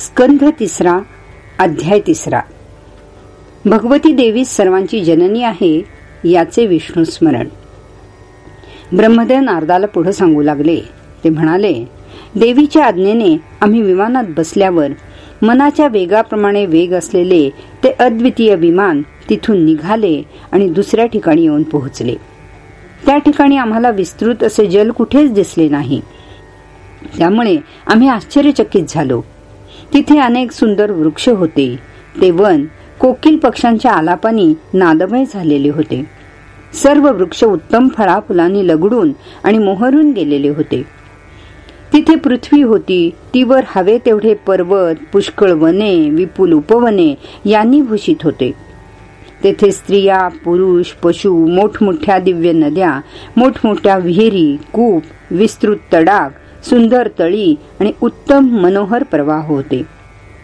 स्कंध तिसरा अध्याय तिसरा. भगवती देवी सर्वांची जननी आहे याचे विष्णू स्मरण. ब्रह्मदेव नारदाला पुढे सांगू लागले. ते म्हणाले देवीच्या आज्ञेने आम्ही विमानात बसल्यावर मनाच्या वेगाप्रमाणे वेग असलेले ते अद्वितीय विमान तिथून निघाले आणि दुसऱ्या ठिकाणी येऊन पोहोचले. त्या ठिकाणी आम्हाला विस्तृत असे जल कुठेच दिसले नाही. त्यामुळे आम्ही आश्चर्यचकित झालो. तिथे अनेक सुंदर वृक्ष होते. ते वन कोकिल पक्ष्यांच्या आलापानी नादमय झालेले होते. सर्व वृक्ष उत्तम फळा फुलांनी लगडून आणि मोहरून गेलेले होते. तिथे पृथ्वी होती तीवर हवे तेवढे पर्वत पुष्कळ वने विपुल उपवने यांनी भूषित होते. तेथे स्त्रिया पुरुष पशु मोठमोठ्या दिव्य नद्या मोठमोठ्या विहिरी कूप विस्तृत तडाग सुंदर तळी आणि उत्तम मनोहर प्रवाह होते.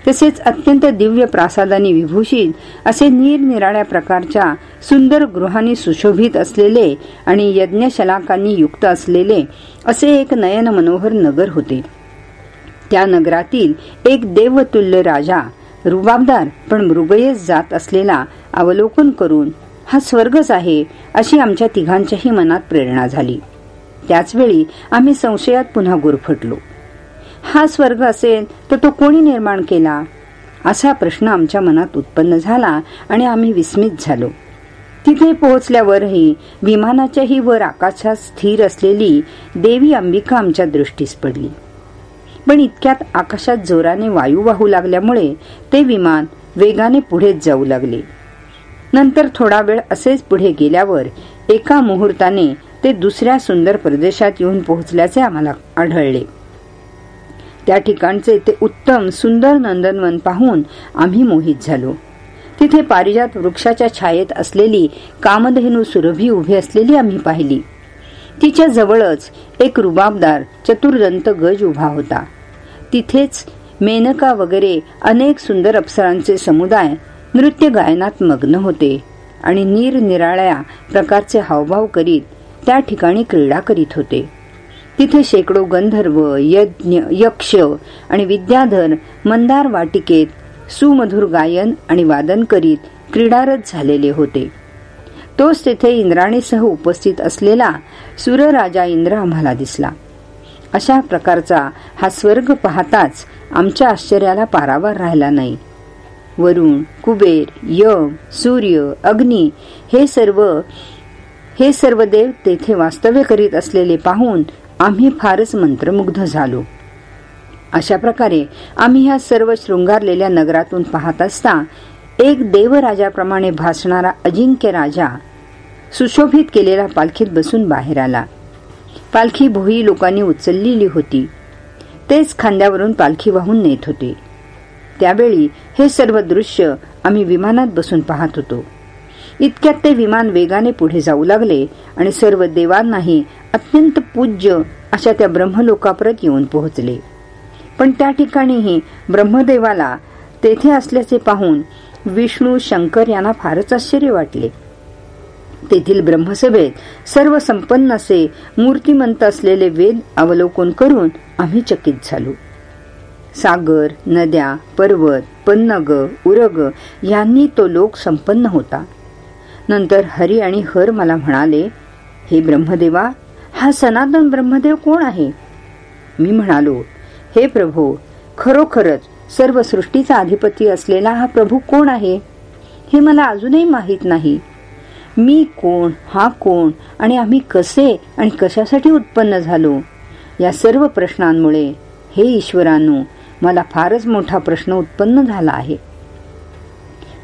तसेच अत्यंत दिव्य प्रासादानी विभूषित असे निरनिराळ्या प्रकारच्या सुंदर गृहांनी सुशोभित असलेले आणि यज्ञशलाकांनी युक्त असलेले असे एक नयन मनोहर नगर होते. त्या नगरातील एक देवतुल्य राजा रुबाबदार पण मृगयेस जात असलेला अवलोकन करून हा स्वर्गच आहे अशी आमच्या तिघांच्याही मनात प्रेरणा झाली. त्याचवेळी आम्ही संशयात पुन्हा गुरफटलो. हा स्वर्ग असेल तर तो कोणी निर्माण केला? असा प्रश्न आमच्या मनात उत्पन्न झाला आणि आम्ही विस्मित झालो. तिथे पोहोचल्यावरही विमानाच्याही वर आकाशात स्थिर असलेली देवी अंबिका आमच्या दृष्टीस पडली. पण इतक्यात आकाशात जोराने वायू वाहू लागल्यामुळे ते विमान वेगाने पुढेच जाऊ लागले. नंतर थोडा वेळ असेच पुढे गेल्यावर एका मुहूर्ताने ते दुसऱ्या सुंदर प्रदेशात येऊन पोहोचल्याचे आम्हाला आढळले. त्या ठिकाणचे ते उत्तम सुंदर नंदनवन पाहून आम्ही मोहित झालो. तिथे पारिजात वृक्षाच्या छायेत असलेली कामधेनू सुरभी उभी असलेली आम्ही पाहिली. तिच्या जवळच एक रुबाबदार चतुर्दंत गज उभा होता. तिथेच मेनका वगैरे अनेक सुंदर अप्सरांचे समुदाय नृत्य गायनात मग्न होते आणि निरनिराळ्या प्रकारचे हावभाव करीत त्या ठिकाणी क्रीडा करीत होते. तिथे शेकडो गंधर्व यज्ञ यक्ष आणि विद्याधर मंदार वाटिकेत सुमधुर गायन आणि वादन करीत क्रीडारत झालेले होते. तोच तेथे इंद्राणीसह उपस्थित असलेला सुरराजा इंद्र आम्हाला दिसला. अशा प्रकारचा हा स्वर्ग पाहताच आमच्या आश्चर्याला पारावार राहिला नाही. वरुण कुबेर यम सूर्य अग्नी हे सर्व हे सर्व देव तेथे वास्तव्य करीत असलेले पाहून आम्ही फारच मंत्रमुग्ध झालो. अशा प्रकारे आम्ही ह्या सर्व शृंगारलेल्या नगरातून पाहत असता एक देवराजाप्रमाणे भासणारा अजिंक्य राजा सुशोभित केलेला पालखीत बसून बाहेर आला. पालखी भोई लोकांनी उचललेली होती. तेच खांद्यावरून पालखी वाहून नेत होते. त्यावेळी हे सर्व दृश्य आम्ही विमानात बसून पाहत होतो. इतक्यात ते विमान वेगाने पुढे जाऊ लागले आणि सर्व देवांनाही अत्यंत पूज्य अशा त्या ब्रह्मलोकाप्रत येऊन पोहोचले. पण त्या ठिकाणीही ब्रह्मदेवाला तेथे असल्याचे पाहून विष्णू शंकर यांना फारच आश्चर्य वाटले. तेथील ब्रह्मसभेत सर्व संपन्न असे मूर्तिमंत असलेले वेद अवलोकन करून आम्ही चकित झालो. सागर नद्या पर्वत पन्नग उरग यांनी तो लोक संपन्न होता. नंतर हरी आणि हर मला म्हणाले हे ब्रह्मदेवा हा सनातन ब्रह्मदेव कोण आहे? मी म्हणालो हे प्रभू खरोखरच सर्व सृष्टीचा अधिपती असलेला हा प्रभू कोण आहे? हे मला अजूनही माहीत नाही. मी कोण हा कोण आणि आम्ही कसे आणि कशासाठी उत्पन्न झालो? या सर्व प्रश्नांमुळे हे ईश्वरांनो मला फारच मोठा प्रश्न उत्पन्न झाला आहे.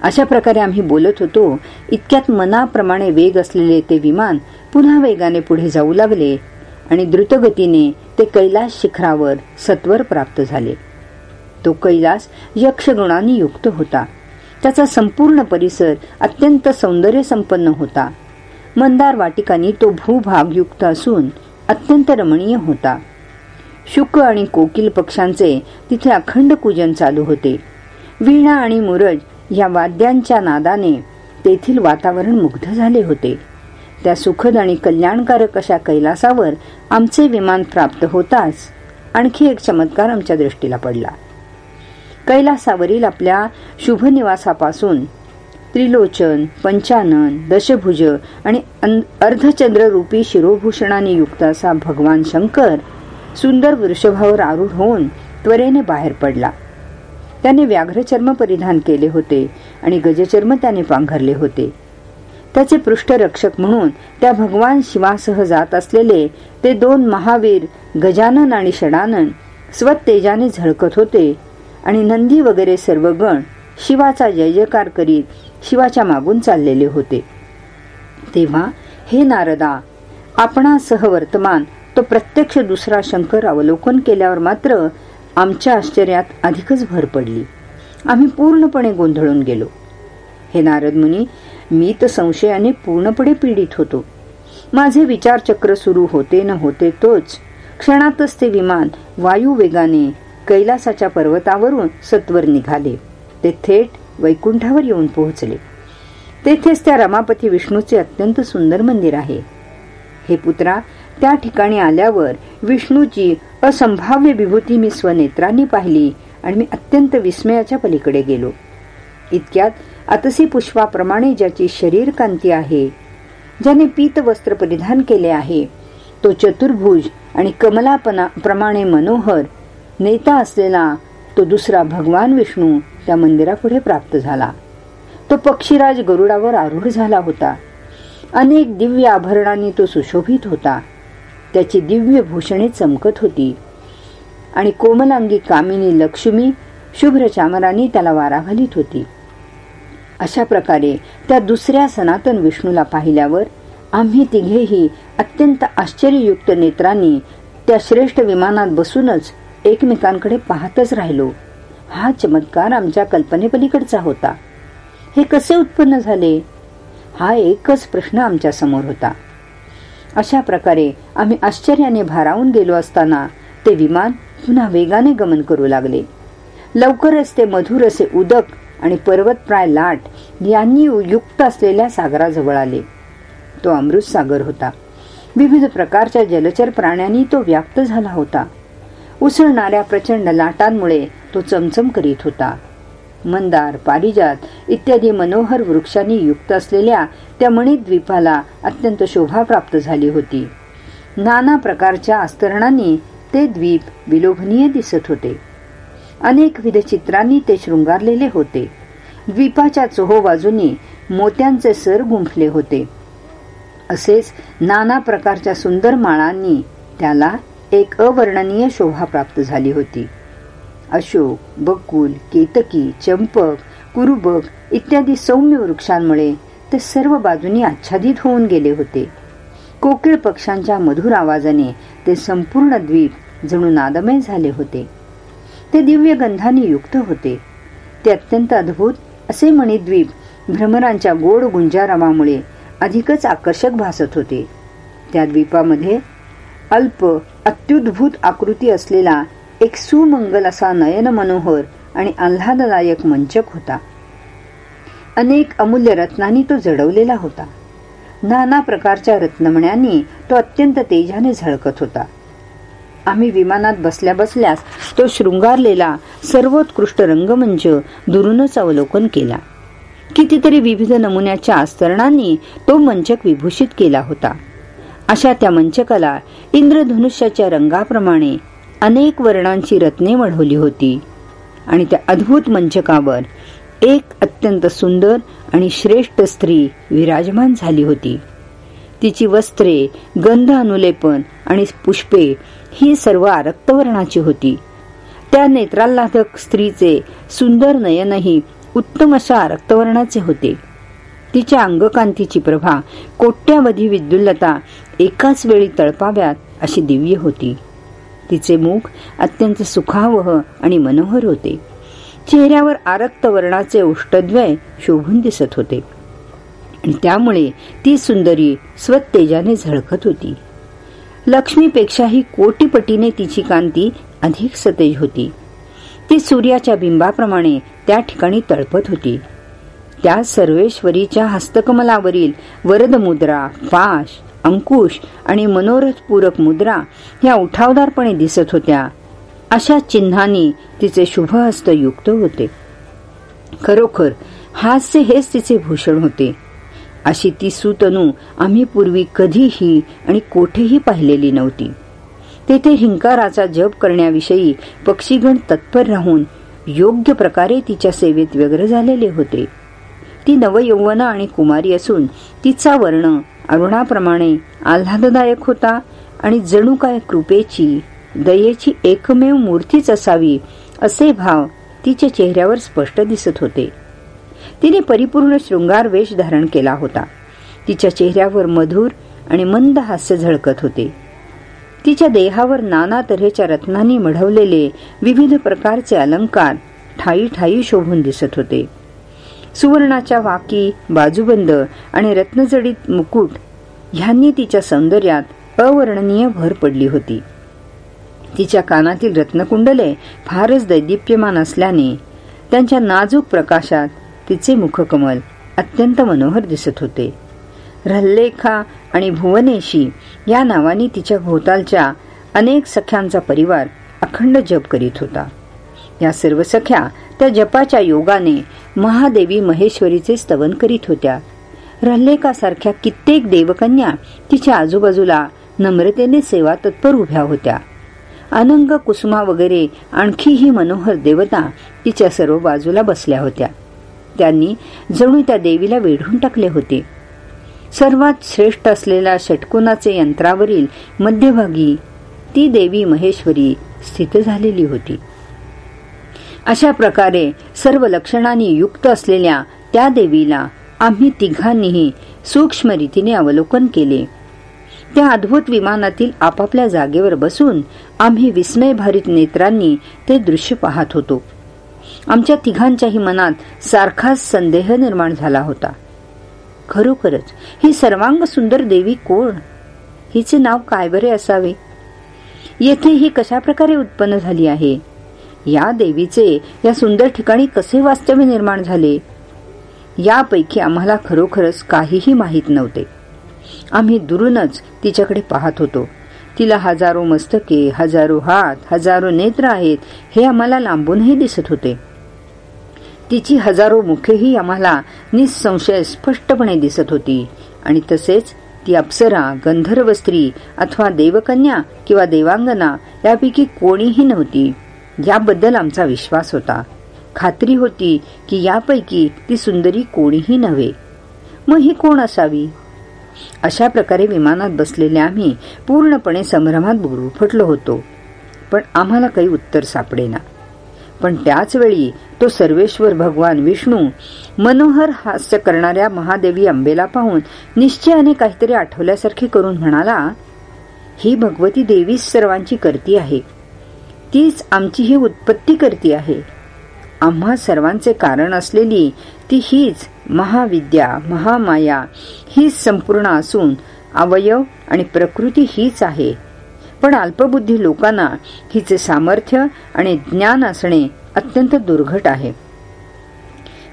अशा प्रकारे आम्ही बोलत होतो. इतक्यात मनाप्रमाणे वेग असलेले ते विमान पुन्हा वेगाने पुढे जाऊ लागले आणि द्रुतगतीने ते कैलास शिखरावर सत्वर प्राप्त झाले. तो कैलास यक्षगुणांनी युक्त होता. त्याचा संपूर्ण परिसर अत्यंत सौंदर्य संपन्न होता. मंदार वाटिकांनी तो भूभाग युक्त असून अत्यंत रमणीय होता. शुक आणि कोकिल पक्षांचे तिथे अखंड पूजन चालू होते. वीणा आणि मुरज या वाद्यांच्या नादाने तेथील वातावरण मुग्ध झाले होते. त्या सुखद आणि कल्याणकारक अशा कैलासावर आमचे विमान प्राप्त होताच आणखी एक चमत्कार आमच्या दृष्टीला पडला. कैलासावरील आपल्या शुभनिवासापासून त्रिलोचन पंचानन दशभुज आणि अर्धचंद्र रूपी शिरोभूषणाने युक्त असा भगवान शंकर सुंदर वृषभावर आरूढ होऊन त्वरेने बाहेर पडला. त्याने व्याघ्रचर्म परिधान केले होते आणि गजचर्म त्याने पांघरले होते. त्याचे पृष्ठरक्षक म्हणून त्या भगवान शिवासह जात असलेले ते दोन महावीर गजानन आणि षडानन स्वतेजाने झळकत होते आणि नंदी वगैरे सर्व गण शिवाचा जय जयकार करीत शिवाच्या मागून चाललेले होते. तेव्हा हे नारदा आपणासह वर्तमान तो प्रत्यक्ष दुसरा शंकर अवलोकन केल्यावर मात्र आमच्या आश्चर्यात अधिकच भर पडली. आम्ही पूर्णपणे गोंधळून गेलो. हे नारद मुनी मी तर संशयाने पूर्णपणे पीडित होतो. माझे विचारचक्र सुरू होते न होते तोच क्षणातच ते विमान वायू वेगाने कैलासाच्या पर्वतावरून सत्वर निघाले. ते थेट वैकुंठावर येऊन पोहोचले. तेथेच त्या रमापती विष्णूचे अत्यंत सुंदर मंदिर आहे. हे पुत्रा त्या ठिकाणी आल्यावर विष्णूची असंभाव्य विभूती मी स्वनेत्रांनी पाहिली आणि मी अत्यंत विस्मयाच्या पलीकडे गेलो. इतक्यात अतसी पुष्पाप्रमाणे ज्याची शरीर कांती आहे ज्याने पीत वस्त्र परिधान केले आहे तो चतुर्भुज आणि कमलापना प्रमाणे मनोहर नेता असलेला तो दुसरा भगवान विष्णू त्या मंदिरापुढे प्राप्त झाला. तो पक्षीराज गरुडावर आरूढ झाला होता. अनेक दिव्य आभरणांनी तो सुशोभित होता. त्याची दिव्य भूषणे चमकत होती. आणि कोमलांगी कामिनी लक्ष्मी शुभ्र चामरानी त्याला वारा घालीत होती. अशा प्रकारे त्या दुसऱ्या सनातन विष्णूला पाहिल्यावर आम्ही तिघेही अत्यंत आश्चर्ययुक्त नेत्रांनी त्या श्रेष्ठ विमानात बसूनच एकमेकांकडे पाहतच राहिलो. हा चमत्कार आमच्या कल्पनेपलीकडचा होता. हे कसे उत्पन्न झाले? हा एकच प्रश्न आमच्यासमोर होता. अशा प्रकारे आम्ही आश्चर्याने भारावून गेलो असताना ते विमान पुन्हा वेगाने गमन करू लागले. लवकरच ते मधुर असे उदक आणि पर्वतप्राय लाट यांनी युक्त असलेल्या सागराजवळ आले. तो अमृत सागर होता. विविध प्रकारच्या जलचर प्राण्यांनी तो व्याप्त झाला होता. उसळणाऱ्या प्रचंड लाटांमुळे तो चमचम करीत होता. मंदार पारिजात इत्यादी मनोहर वृक्षांनी युक्त असलेल्या त्या मणिद्वीपाला अत्यंत शोभा प्राप्त झाली होती. नाना प्रकारच्या आस्तरणांनी ते द्वीप विलोभनीय दिसत होते. अनेक विध चित्रांनी ते शृंगारलेले होते. द्वीपाच्या चोहो बाजूनी मोत्यांचे सर गुंफले होते. असेच नाना प्रकारच्या सुंदर माळांनी त्याला एक अवर्णनीय शोभा प्राप्त झाली होती. अशोक बकुल केतकी चंपक कुरुबक इत्यादी सौम्य वृक्षांमुळे ते सर्व बाजूनी आच्छादित होऊन गेले होते. कोकिळ पक्षांच्या मधुर आवाजाने ते संपूर्ण द्वीप जणू नादमय झाले होते. ते दिव्य गंधाने युक्त होते. ते अत्यंत अद्भुत असे मणिद्वीप भ्रमरांच्या गोड गुंजारामामुळे अधिकच आकर्षक भासत होते. त्या द्वीपामध्ये अल्प अत्युद्भूत आकृती असलेला एक सुमंगल असा नयन मनोहर आणि आल्हाददायक मंचक होता. अनेक अमूल्य रत्नांनी तो जडवलेला होता. नाना प्रकारच्या रत्नमण्यांनी तो अत्यंत तेजाने झळकत होता. आम्ही विमानात बसल्या बसल्यास तो शृंगारलेला सर्वोत्कृष्ट रंगमंच दुरूनच अवलोकन केला. कितीतरी विविध नमुन्याच्या आस्तरणांनी तो मंचक विभूषित केला होता. अशा त्या मंचकाला इंद्रधनुष्याच्या रंगाप्रमाणे अनेक वर्णांची रत्ने वढवली होती. आणि त्या अद्भुत मंचकावर एक अत्यंत सुंदर आणि श्रेष्ठ स्त्री विराजमान झाली होती. तिची वस्त्रे गंध अनुलेपन आणि पुष्पे ही सर्व आरक्तवर्णाची होती. त्या नेत्राल्लाधक स्त्रीचे सुंदर नयनही उत्तम अशा रक्तवर्णाचे होते. तिच्या अंगकांतीची प्रभा कोट्यावधी विद्युल्लता एकाच वेळी तळपाव्यात अशी दिव्य होती. तिचे मुख अत्यंत सुखावह आणि मनोहर होते. चेहऱ्यावर आरक्त वर्णाचे उष्टद्वय शोभून दिसत होते. आणि त्यामुळे ती सुंदरी स्वतेजाने झळकत होती. लक्ष्मीपेक्षाही कोटीपटीने तिची कांती अधिक सतेज होती. ती सूर्याच्या बिंबाप्रमाणे त्या ठिकाणी तळपत होती. त्या सर्वेश्वरीच्या हस्तकमलावरील वरदमुद्रा पाश अंकुश आणि मनोरथपूरक मुद्रा ह्या उठावदारपणे दिसत होत्या. अशा चिन्हांनी तिचे शुभहस्त युक्त होते. खरोखर हास्य हेच तिचे भूषण होते. अशी ती सुतनू आम्ही पूर्वी कधीही आणि कोठेही पाहिलेली नव्हती. तेथे हिंकाराचा जप करण्याविषयी पक्षीगण तत्पर राहून योग्य प्रकारे तिच्या सेवेत व्यग्र झालेले होते. ती नवयौवना आणि कुमारी असून तिचा वर्ण अरुणाप्रमाणे आल्हाददायक होता आणि जणू काय कृपेची दयेची एकमेव मूर्तीच असावी असे भाव तिच्या चेहऱ्यावर स्पष्ट दिसत होते. तिने परिपूर्ण शृंगार वेश धारण केला होता. तिच्या चेहऱ्यावर मधुर आणि मंद हास्य झळकत होते. तिच्या देहावर नाना तऱ्हेच्या रत्नांनी मढवलेले विविध प्रकारचे अलंकार ठाई ठाई शोभून दिसत होते. सुवर्णाच्या वाकी बाजूबंद आणि रत्नजडीत मुकुट ह्यांनी तिच्या सौंदर्यात अवर्णनीय भर पडली होती. तिच्या कानातील रत्नकुंडले फारच दैदिप्यमान असल्याने त्यांच्या नाजूक प्रकाशात तिचे मुखकमल अत्यंत मनोहर दिसत होते. रल्लेखा आणि भुवनेशी या नावाने तिच्या भोवतालच्या अनेक सख्यांचा परिवार अखंड जप करीत होता. या सर्व सख्या त्या जपाच्या योगाने महादेवी महेश्वरीचे स्तवन करीत होत्या. रल्लेकासारख्या कित्येक देवकन्या तिच्या आजूबाजूला नम्रतेने सेवा तत्पर उभ्या होत्या. अनंग कुसुमा वगैरे आणखीही मनोहर देवता तिच्या सर्व बाजूला बसल्या होत्या. त्यांनी जणू त्या देवीला वेढून टाकले होते. सर्वात श्रेष्ठ असलेल्या षटकोनाचे यंत्रावरील मध्यभागी ती देवी महेश्वरी स्थित झालेली होती. अशा प्रकारे सर्व लक्षणांनी युक्त असलेल्या त्या देवीला आम्ही तिघांनीही सूक्ष्म रीतीने अवलोकन केले. त्या अद्भुत विमानातील आपापल्या जागेवर बसून आम्ही विस्मयभारित नेत्रांनी ते दृश्य पाहत होतो. आमच्या तिघांच्याही मनात सारखाच संदेह निर्माण झाला होता. खरोखरच ही सर्वांग सुंदर देवी कोण? हिचे नाव काय बरे असावे? येथे ही कशा प्रकारे उत्पन्न झाली आहे? या देवीचे या सुंदर ठिकाणी कसे वास्तव्य निर्माण झाले? यापैकी आम्हाला खरोखरच काहीही माहीत नव्हते. आम्ही दुरूनच तिच्याकडे पाहत होतो. तिला हजारो मस्तके हजारो हात हजारो नेत्र आहेत हे आम्हाला लांबूनही दिसत होते. तिची हजारो मुखेही आम्हाला निसंशय स्पष्टपणे दिसत होती. आणि तसेच ती अप्सरा गंधर्व स्त्री अथवा देवकन्या किंवा देवांगना यापैकी कोणीही नव्हती. याबद्दल आमचा विश्वास होता. खात्री होती की यापैकी ती सुंदरी कोणीही नव्हे. मग ही कोण असावी? अशा प्रकारे विमानात बसलेले आम्ही पूर्णपणे संभ्रमात फटलो होतो. पण आम्हाला काही उत्तर सापडेना. पण त्याचवेळी तो सर्वेश्वर भगवान विष्णू मनोहर हास्य करणाऱ्या महादेवी अंबेला पाहून निश्चयाने काहीतरी आठवल्यासारखे करून म्हणाला ही भगवती देवीच सर्वांची करती आहे. तीच आमची ही उत्पत्ती करती आहे. आम्हा सर्वांचे कारण असलेली ती हीच महाविद्या महामाया हीच संपूर्ण असून अवयव आणि प्रकृती हीच आहे. पण अल्पबुद्धी लोकांना हिचे सामर्थ्य आणि ज्ञान असणे अत्यंत दुर्घट आहे.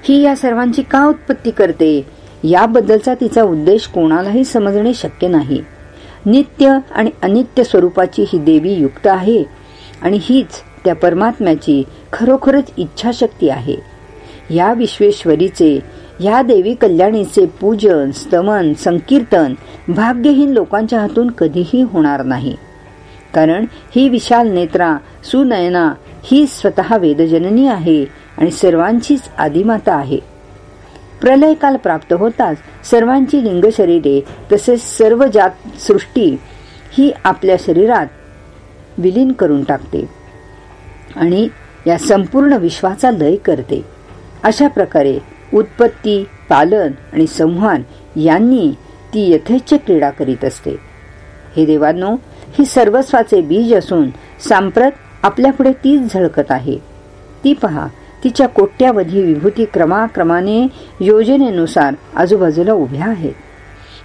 ही या सर्वांची का उत्पत्ती करते? याबद्दलचा तिचा उद्देश कोणालाही समजणे शक्य नाही. नित्य आणि अनित्य स्वरूपाची ही देवी युक्त आहे. आणि हीच त्या परमात्म्याची खरोखरच इच्छाशक्ती आहे. या विश्वेश्वरीचे या देवी कल्याणीचे पूजन स्तमन संकीर्तन भाग्यहीन लोकांच्या हातून कधीही होणार नाही. कारण ही विशाल नेत्रा सुनयना ही स्वतः वेदजननी आहे आणि सर्वांचीच आदिमाता आहे. प्रलय काल प्राप्त होताच सर्वांची लिंग शरीरे तसेच सर्व जात सृष्टी ही आपल्या शरीरात विलीन करून टाकते आणि या संपूर्ण विश्वाचा लय करते. अशा प्रकारे उत्पत्ती पालन आणि संहान यांनी ती यथेच्छ क्रीडा करीत असते. हे देवांनो ही सर्वस्वाचे बीज असून सांप्रत आपल्यापुढे तीच झळकत आहे. ती पहा तिच्या कोट्यावधी विभूती क्रमाक्रमाने योजनेनुसार आजूबाजूला उभ्या आहेत.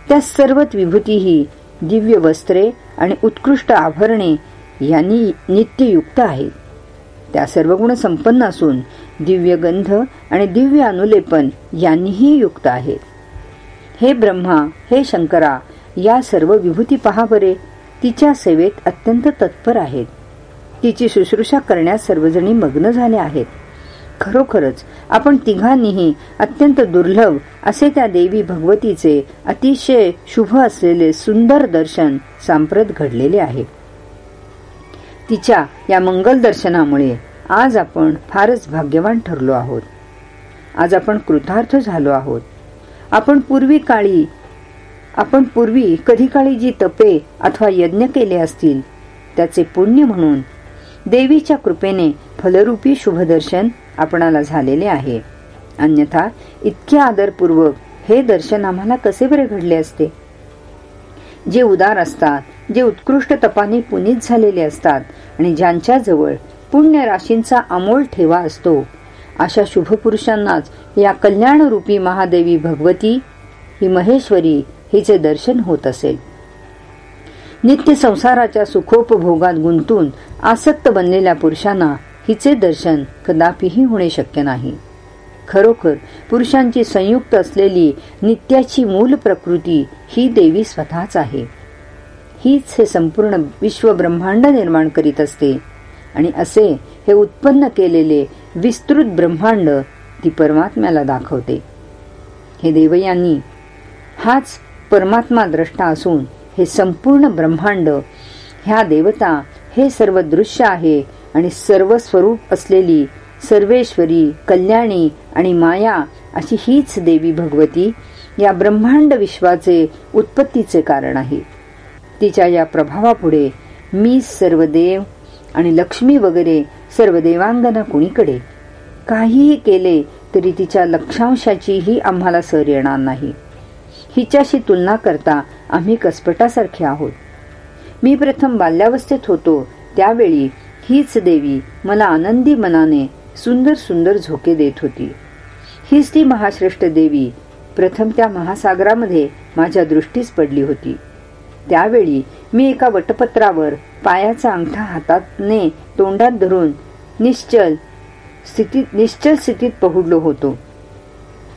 त्या सर्वच विभूती ही दिव्य वस्त्रे आणि उत्कृष्ट आभरणे यांनी नित्ययुक्त आहेत त्या सर्व गुण संपन्न असून दिव्य गंध आणि दिव्य अनुलेपन यांनीही युक्त आहेत. हे ब्रह्मा हे शंकरा या सर्व विभूती पहा बरे. तिच्या सेवेत अत्यंत तत्पर आहेत. तिची शुश्रूषा करण्यास सर्वजणी मग्न झाले आहेत. खरोखरच आपण तिघांनीही अत्यंत दुर्लभ असे त्या देवी भगवतीचे अतिशय शुभ असलेले सुंदर दर्शन सांप्रत घडलेले आहे. तिच्या या मंगल दर्शनामुळे आज आपण फारच भाग्यवान ठरलो आहोत. आज आपण कृतार्थ झालो आहोत. आपण पूर्वी काळी आपण पूर्वी कधी काळी जी तपे अथवा यज्ञ केले असतील त्याचे पुण्य म्हणून देवीच्या कृपेने फलरूपी शुभदर्शन आपणाला झालेले आहे. अन्यथा इतके आदरपूर्वक हे दर्शन आम्हाला कसे बरे घडले असते? जे उदार असतात जे उत्कृष्ट तपाने पुनीत झालेले असतात आणि ज्यांच्या जवळ पुण्य राशींचा अमोल ठेवा असतो. अशा शुभपुरुषांनाच या कल्याणरूपी महादेवी भगवती ही महेश्वरी हिचे दर्शन होत असेल. नित्य संसाराच्या सुखोपभोगात गुंतून आसक्त बनलेल्या पुरुषांना हिचे दर्शन कदापिही होणे शक्य नाही. खरोखर पुरुषांची संयुक्त असलेली नित्याची मूल प्रकृती ही देवी स्वतःच आहे. हीच हे संपूर्ण विश्व ब्रह्मांड निर्माण करीत असते. आणि असे हे उत्पन्न केलेले विस्तृत ब्रह्मांड ती परमात्म्याला दाखवते. हे देवयांनी हाच परमात्मा द्रष्टा असून हे संपूर्ण ब्रह्मांड ह्या देवता हे सर्व दृश्य आहे आणि सर्व स्वरूप असलेली सर्वेश्वरी कल्याणी आणि माया अशी हीच देवी भगवती या ब्रह्मांड विश्वाचे उत्पत्तीचे कारण आहे. तिच्या या प्रभावापुढे मी सर्व देव आणि लक्ष्मी वगैरे सर्व देवांगना कुणीकडे? काहीही केले तरी तिच्या लक्षांशाचीही आम्हाला सर येणार नाही. हिच्याशी तुलना करता आम्ही कसपटासारखे आहोत. मी प्रथम बाल्यावस्थेत होतो त्यावेळी हीच देवी मला आनंदी मनाने सुंदर सुंदर झोके देत होती. हीच ती महाश्रेष्ठ देवी प्रथम त्या महासागरामध्ये माझ्या दृष्टीस पडली होती. त्यावेळी मी एका वटपत्रावर पायाचा अंगठा हातातने तोंडात धरून निश्चल स्थितीत निश्चल स्थितीत पहुडलो होतो.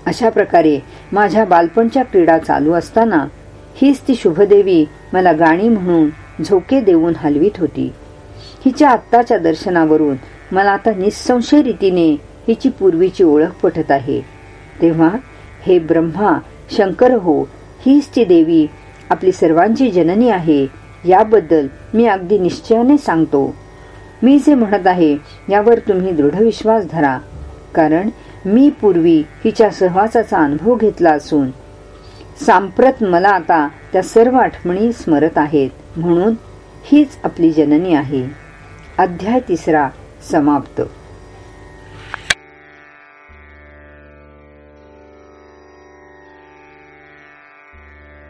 अशा प्रकारे माझ्या बालपणच्या क्रीडा चालू असताना हीच ती शुभदेवी मला गाणी म्हणून झोके देऊन हलवीत होती. हिच्या आत्ताच्या दर्शनावरून मला आता निसंशय रीतीने हिची पूर्वीची ओळख पटत आहे. तेव्हा हे ब्रह्मा शंकर हो हीच ती देवी आपली सर्वांची जननी आहे. याबद्दल मी अगदी निश्चयाने सांगतो. मी जे म्हणत आहे यावर तुम्ही दृढ विश्वास धरा. कारण मी पूर्वी हिच्या सहवासाचा अनुभव घेतला असून सांप्रत मला आता त्या सर्व आठवणी स्मरत आहेत. म्हणून हीच आपली जननी आहे. अध्याय तिसरा समाप्त.